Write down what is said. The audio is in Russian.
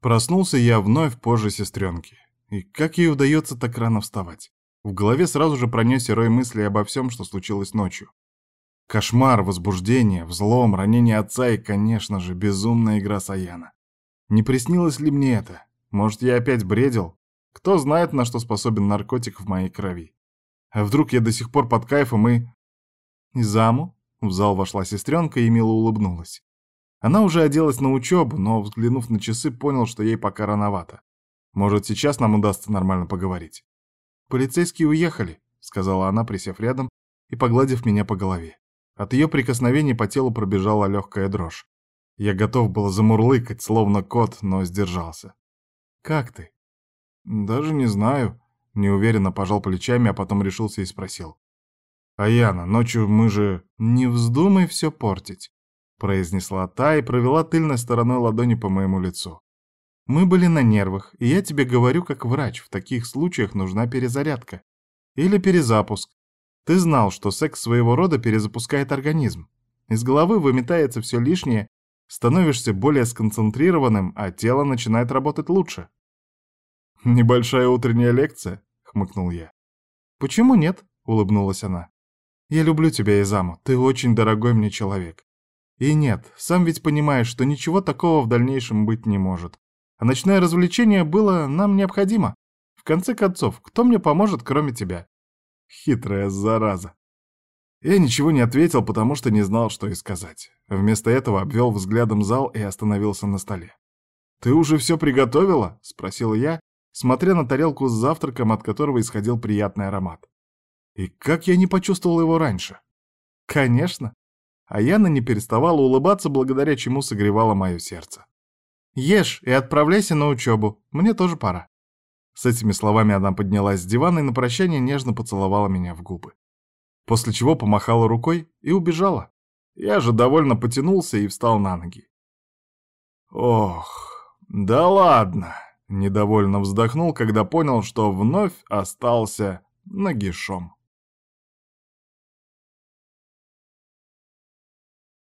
Проснулся я вновь позже сестренки. И как ей удается так рано вставать? В голове сразу же пронесся рой мыслей обо всем, что случилось ночью. Кошмар, возбуждение, взлом, ранение отца и, конечно же, безумная игра Саяна. Не приснилось ли мне это? Может, я опять бредил? Кто знает, на что способен наркотик в моей крови. А вдруг я до сих пор под кайфом и... «Заму?» — в зал вошла сестренка и мило улыбнулась. Она уже оделась на учебу, но, взглянув на часы, понял, что ей пока рановато. Может, сейчас нам удастся нормально поговорить. «Полицейские уехали», — сказала она, присев рядом и погладив меня по голове. От ее прикосновений по телу пробежала легкая дрожь. Я готов был замурлыкать, словно кот, но сдержался. «Как ты?» «Даже не знаю», — неуверенно пожал плечами, а потом решился и спросил. «Аяна, ночью мы же...» «Не вздумай все портить», — произнесла та и провела тыльной стороной ладони по моему лицу. «Мы были на нервах, и я тебе говорю как врач, в таких случаях нужна перезарядка. Или перезапуск. Ты знал, что секс своего рода перезапускает организм. Из головы выметается все лишнее, становишься более сконцентрированным, а тело начинает работать лучше. «Небольшая утренняя лекция?» — хмыкнул я. «Почему нет?» — улыбнулась она. «Я люблю тебя, Изаму, ты очень дорогой мне человек. И нет, сам ведь понимаешь, что ничего такого в дальнейшем быть не может. А ночное развлечение было нам необходимо. В конце концов, кто мне поможет, кроме тебя? Хитрая зараза. Я ничего не ответил, потому что не знал, что и сказать. Вместо этого обвел взглядом зал и остановился на столе. «Ты уже все приготовила?» — спросил я, смотря на тарелку с завтраком, от которого исходил приятный аромат. И как я не почувствовал его раньше? Конечно. А Яна не переставала улыбаться, благодаря чему согревала мое сердце. «Ешь и отправляйся на учебу, мне тоже пора». С этими словами она поднялась с дивана и на прощание нежно поцеловала меня в губы. После чего помахала рукой и убежала. Я же довольно потянулся и встал на ноги. Ох, да ладно, недовольно вздохнул, когда понял, что вновь остался нагишом.